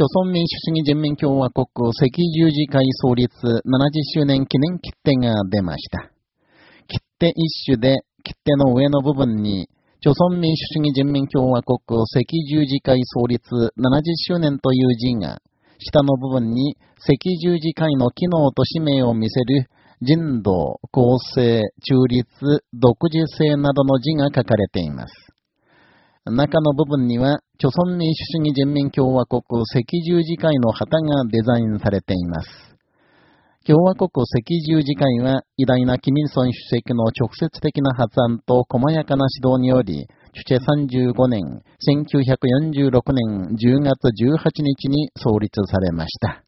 朝鮮民主主義人民共和国赤十字会創立70周年記念切手が出ました。切手一種で、切手の上の部分に、朝鮮民主主義人民共和国赤十字会創立70周年という字が、下の部分に赤十字会の機能と使命を見せる人道、公正、中立、独自性などの字が書かれています。中の部分には、朝鮮民主主義人民共和国赤十字会の旗がデザインされています。共和国赤十字会は偉大なキミルソン主席の直接的な発案と細やかな指導により、チュチェ35年、1946年10月18日に創立されました。